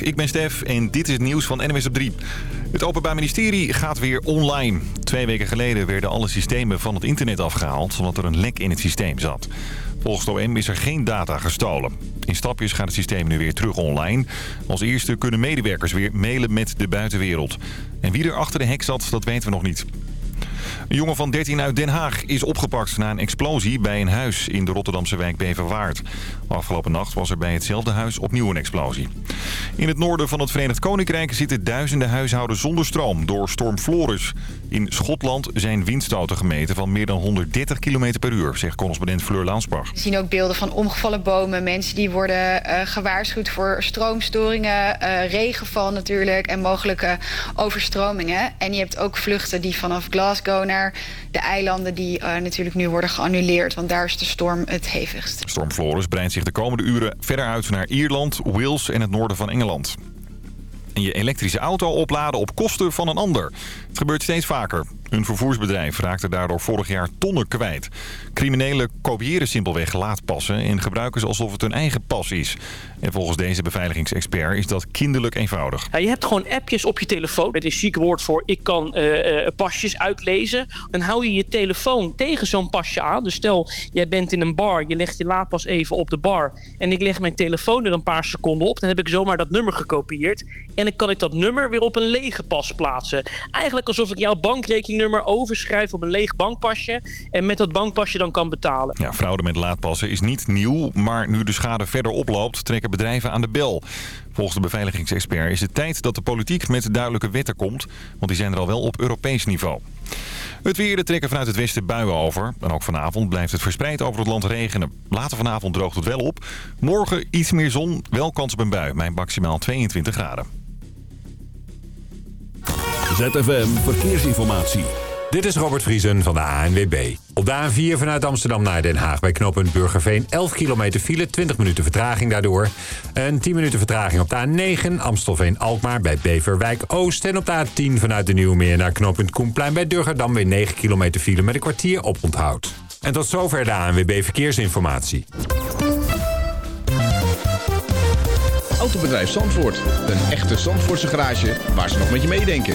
Ik ben Stef en dit is het nieuws van NWS op 3. Het Openbaar Ministerie gaat weer online. Twee weken geleden werden alle systemen van het internet afgehaald... omdat er een lek in het systeem zat. Volgens de OM is er geen data gestolen. In stapjes gaat het systeem nu weer terug online. Als eerste kunnen medewerkers weer mailen met de buitenwereld. En wie er achter de hek zat, dat weten we nog niet. Een jongen van 13 uit Den Haag is opgepakt na een explosie bij een huis in de Rotterdamse wijk Beverwaard. Afgelopen nacht was er bij hetzelfde huis opnieuw een explosie. In het noorden van het Verenigd Koninkrijk zitten duizenden huishoudens zonder stroom door storm Floris. In Schotland zijn windstoten gemeten van meer dan 130 km per uur, zegt correspondent Fleur Laansbach. We zien ook beelden van omgevallen bomen, mensen die worden uh, gewaarschuwd voor stroomstoringen, uh, regenval natuurlijk en mogelijke overstromingen. En je hebt ook vluchten die vanaf Glasgow naar de eilanden die uh, natuurlijk nu worden geannuleerd, want daar is de storm het hevigst. Storm Floris breidt zich de komende uren verder uit naar Ierland, Wales en het noorden van Engeland. En je elektrische auto opladen op kosten van een ander. Het gebeurt steeds vaker. Een vervoersbedrijf raakte daardoor vorig jaar tonnen kwijt. Criminelen kopiëren simpelweg laadpassen en gebruiken ze alsof het hun eigen pas is. En volgens deze beveiligingsexpert is dat kinderlijk eenvoudig. Ja, je hebt gewoon appjes op je telefoon met een chic woord voor ik kan uh, uh, pasjes uitlezen. Dan hou je je telefoon tegen zo'n pasje aan. Dus stel, jij bent in een bar, je legt je laadpas even op de bar... en ik leg mijn telefoon er een paar seconden op... dan heb ik zomaar dat nummer gekopieerd... en dan kan ik dat nummer weer op een lege pas plaatsen. Eigenlijk alsof ik jouw bankrekeningnummer overschrijf op een leeg bankpasje... en met dat bankpasje dan kan betalen. Ja, fraude met laadpassen is niet nieuw, maar nu de schade verder oploopt... trekken bedrijven aan de bel. Volgens de beveiligingsexpert is het tijd dat de politiek met duidelijke wetten komt... want die zijn er al wel op Europees niveau. Het weer, er trekken vanuit het westen buien over. En ook vanavond blijft het verspreid over het land regenen. Later vanavond droogt het wel op. Morgen iets meer zon, wel kans op een bui, mijn maximaal 22 graden. ZFM Verkeersinformatie. Dit is Robert Vriesen van de ANWB. Op de A4 vanuit Amsterdam naar Den Haag bij knooppunt Burgerveen 11 kilometer file, 20 minuten vertraging daardoor. En 10 minuten vertraging op de A9 Amstelveen-Alkmaar bij Beverwijk Oost. En op de A10 vanuit de Nieuwmeer naar knooppunt Koenplein bij Durgerdam weer 9 kilometer file met een kwartier op onthoud. En tot zover de ANWB Verkeersinformatie. Autobedrijf Zandvoort. Een echte Zandvoortse garage waar ze nog met je meedenken.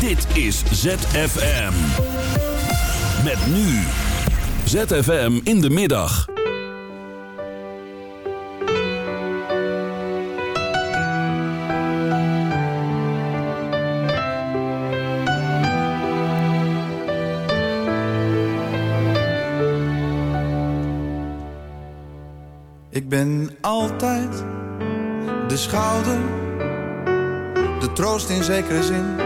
Dit is ZFM. Met nu. ZFM in de middag. Ik ben altijd de schouder, de troost in zekere zin.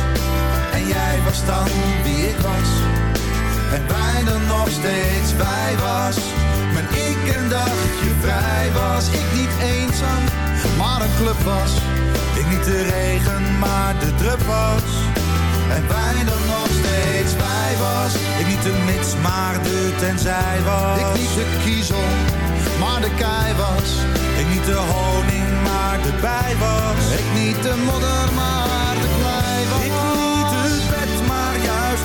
was dan wie ik was. En bijna nog steeds bij was. Mijn ik en dat je vrij was. Ik niet eenzaam, maar een club was. Ik niet de regen, maar de drup was. En bijna nog steeds bij was. Ik niet de mits, maar de tenzij was. Ik niet de kiezel, maar de kei was. Ik niet de honing, maar de bij was. Ik niet de modder, maar de klei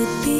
to be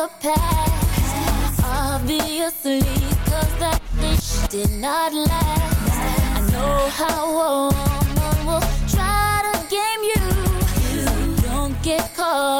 the past. Obviously, cause that dish did not last. I know how a woman will try to game you. You Don't get caught.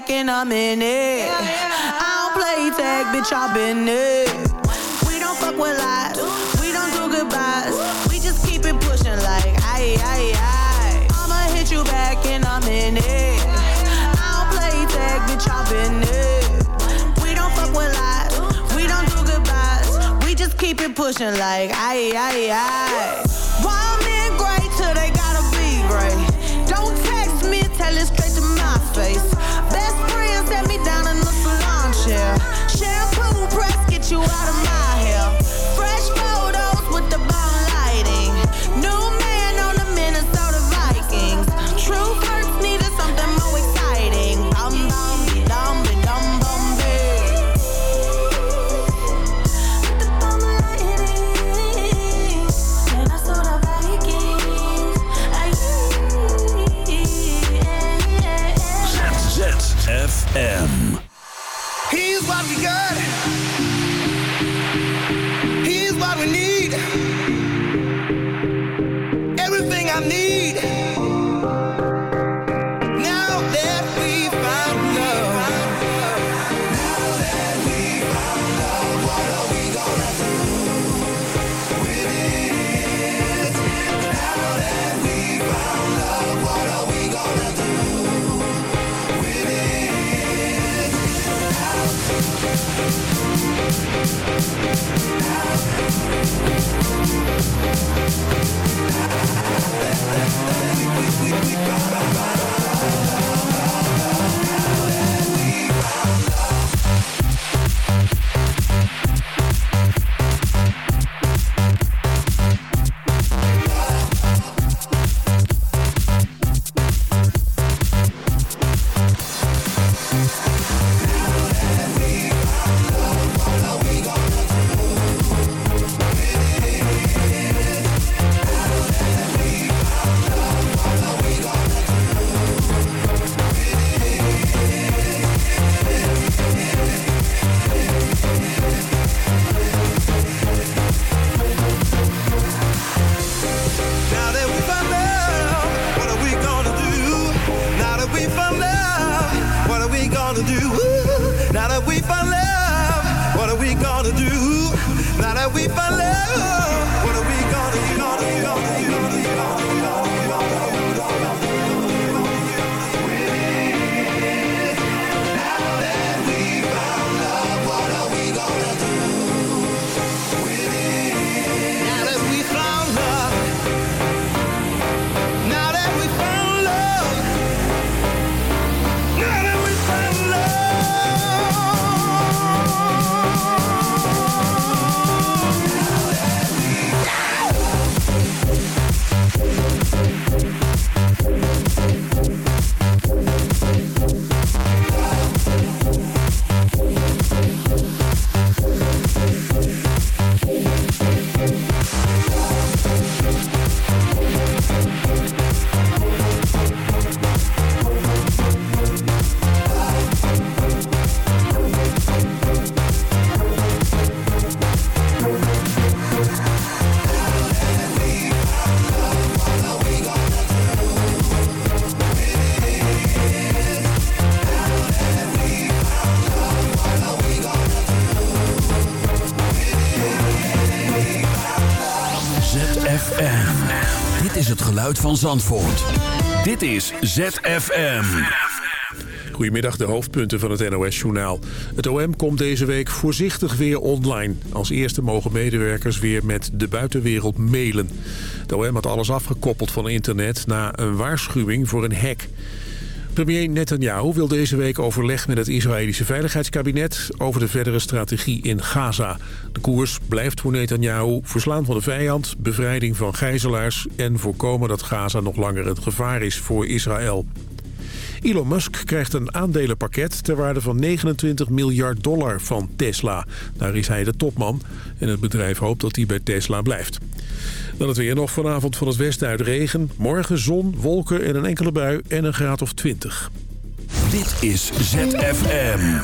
back and I'm in it. Yeah, yeah. I don't play tag, bitch, I've been it. We don't fuck with lies, we don't do goodbyes. We just keep it pushing like, aye, aye, aye. I'ma hit you back i in. I don't play tag, bitch, i it. We don't fuck with lies, we don't do goodbyes. We just keep it pushing like, aye, aye, aye. We, we, we, we, van Zandvoort. Dit is ZFM. Goedemiddag, de hoofdpunten van het NOS-journaal. Het OM komt deze week voorzichtig weer online. Als eerste mogen medewerkers weer met de buitenwereld mailen. Het OM had alles afgekoppeld van internet na een waarschuwing voor een hack. Premier Netanyahu wil deze week overleg met het Israëlische Veiligheidskabinet... over de verdere strategie in Gaza. De koers blijft voor Netanyahu verslaan van de vijand... bevrijding van gijzelaars en voorkomen dat Gaza nog langer een gevaar is voor Israël. Elon Musk krijgt een aandelenpakket ter waarde van 29 miljard dollar van Tesla. Daar is hij de topman en het bedrijf hoopt dat hij bij Tesla blijft. Dan het weer nog vanavond van het westen uit regen. Morgen zon, wolken en een enkele bui en een graad of 20. Dit is ZFM.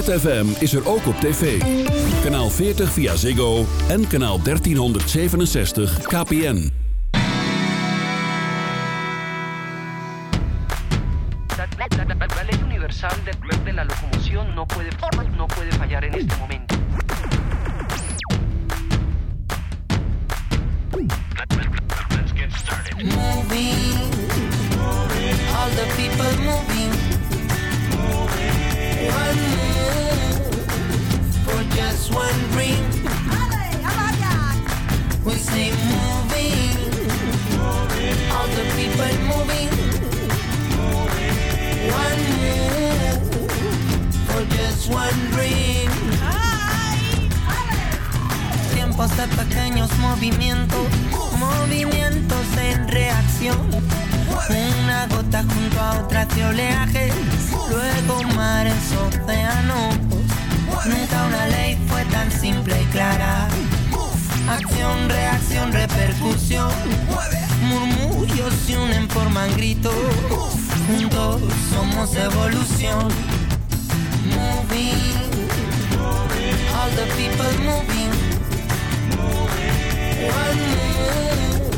ZFM is er ook op tv. Kanaal 40 via Ziggo en kanaal 1367 KPN. Let's get started. Moving, all the people moving. just one dream. We say moving, all the people moving. One move for just one dream. Tiempos de pequeños movimientos, movimientos en reacción. Una gota junto a otra de oleaje, luego mares, océanos Neta, una ley fue tan simple y clara. Acción, reacción, repercusión. Murmullos se unen, forman gritos. Juntos somos evolución. Moving. All the people moving. One move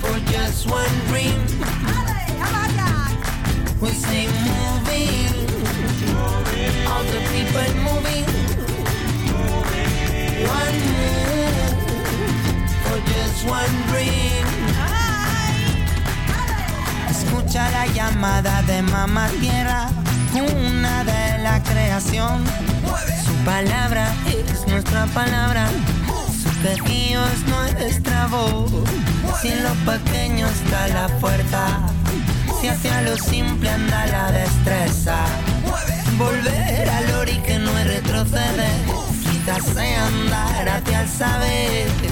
for just one dream. We say moving. One one dream. Escucha la llamada de mamá tierra, una de la creación. Su palabra es nuestra palabra, su pequeño es nuestra. Si en lo pequeño está la fuerza, si hacia lo simple anda la destreza. Volver al ori que no es retroceder, quizás sea andar hacia el saber.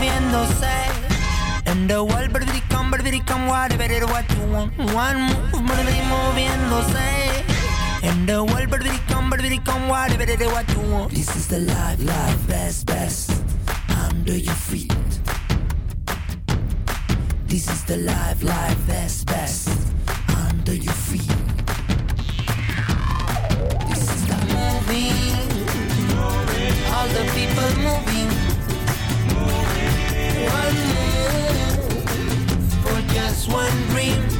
Moviéndose. And the world, but come, but come, whatever it what you want. One move, it moviéndose. And the world, but come, but come, whatever it what you want. This is the life, life, best, best. Under your feet. This is the life, life, best, best. Under your feet. This is the moving, all the people moving. Just one dream.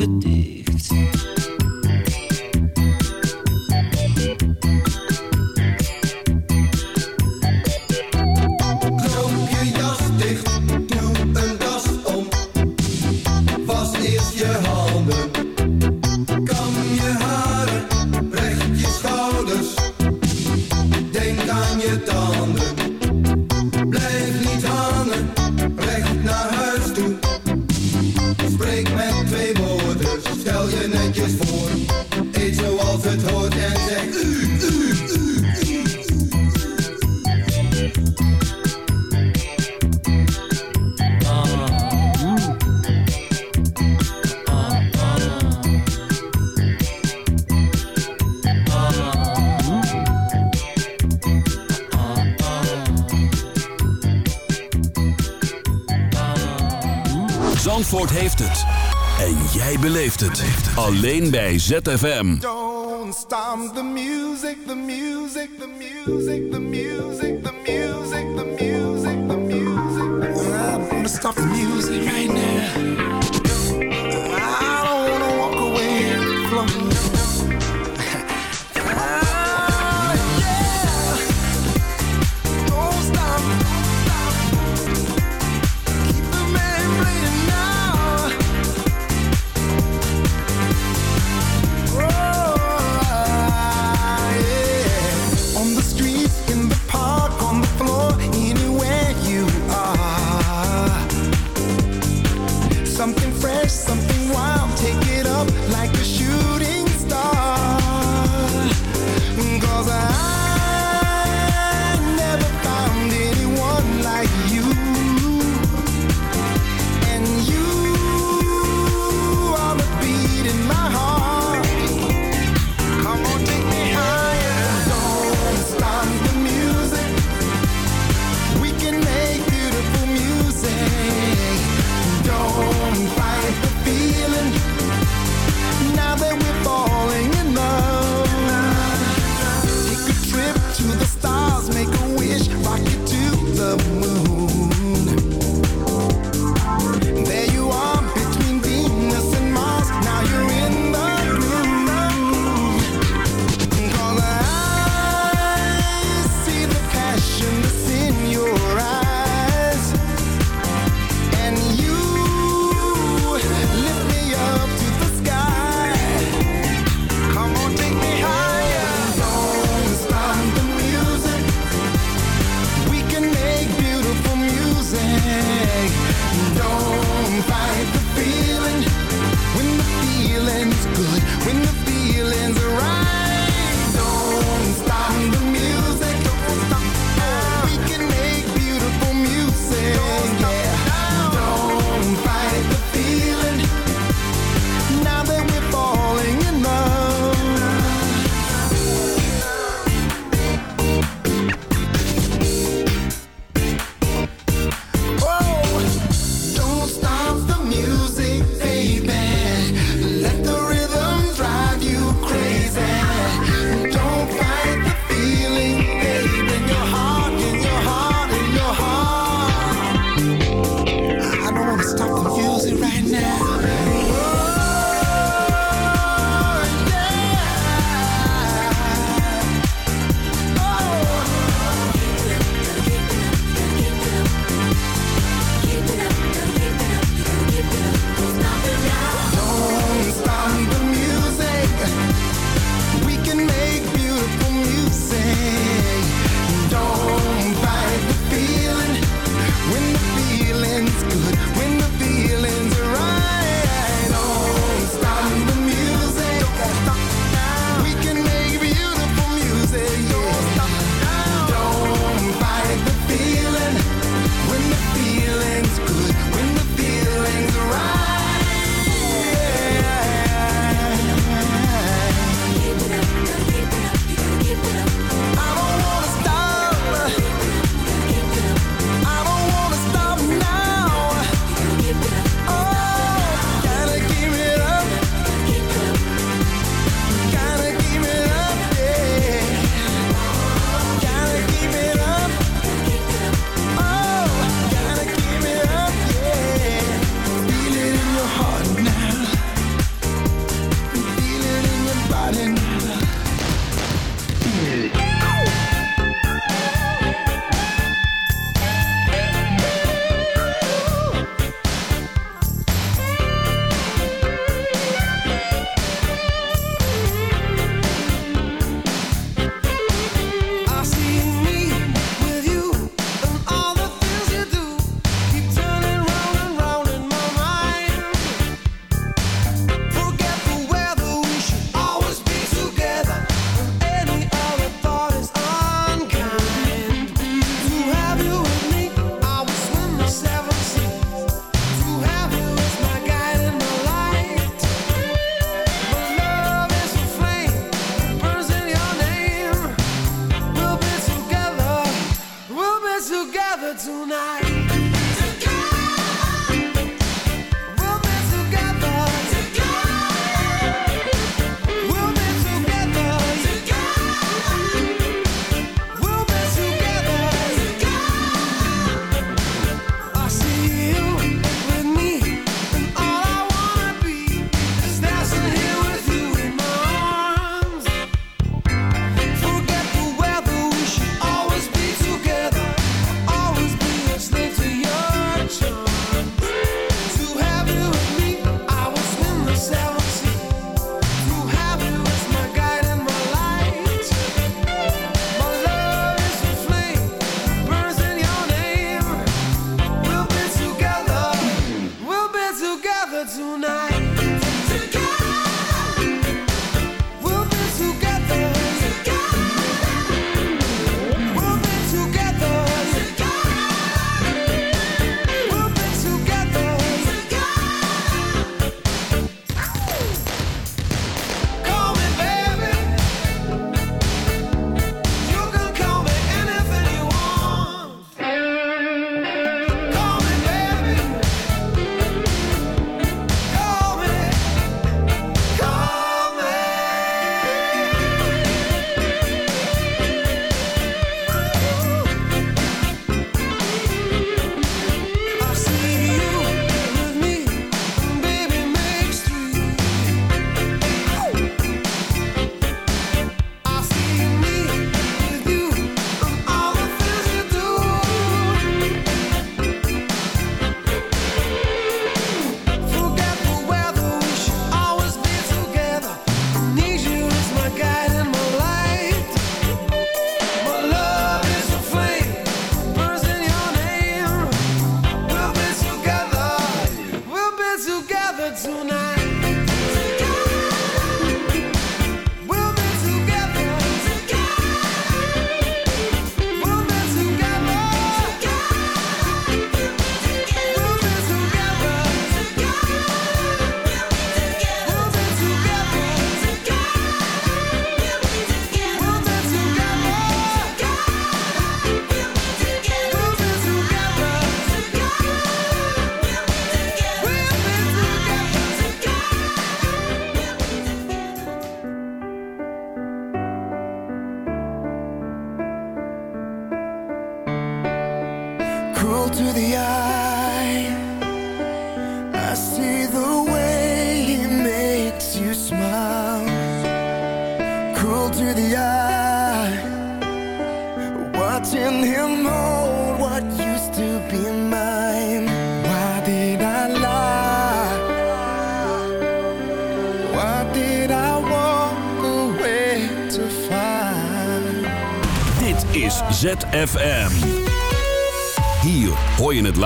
Mijn ogen beleeft het. Alleen bij ZFM. Don't stop the music, the music, the music, the music.